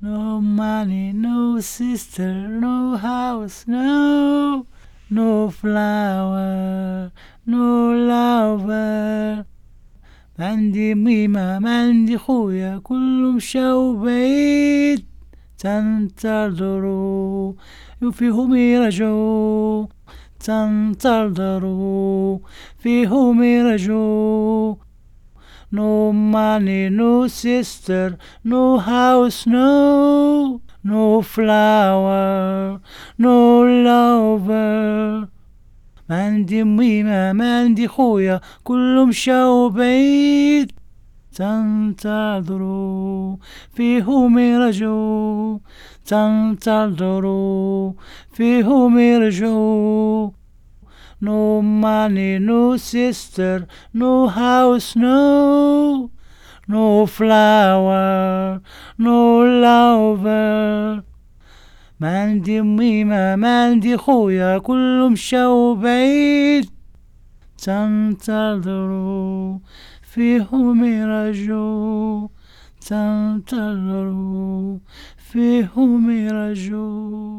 No money, no sister, no house, no, no flower, no lover. ما عندي ميمة ما عندي خويا كلهم مشاو بعيد تنتظروا فيهم يرجعوا تنتظروا فيهم يرجعوا No money, no sister, no house, no, no flower, no lover. ما عندي ميمة ما عندي خويا كلهم مشاو بعيد تنتظروا فيهم يرجعوا تنتظروا فيهم يرجعوا No money, no sister, no house, no, no flower, no lover. ما عندي ميمة ما عندي خويا كلهم مشاو بعيد تنتظروا فيهم يرجعوا تنتظروا فيهم يرجعوا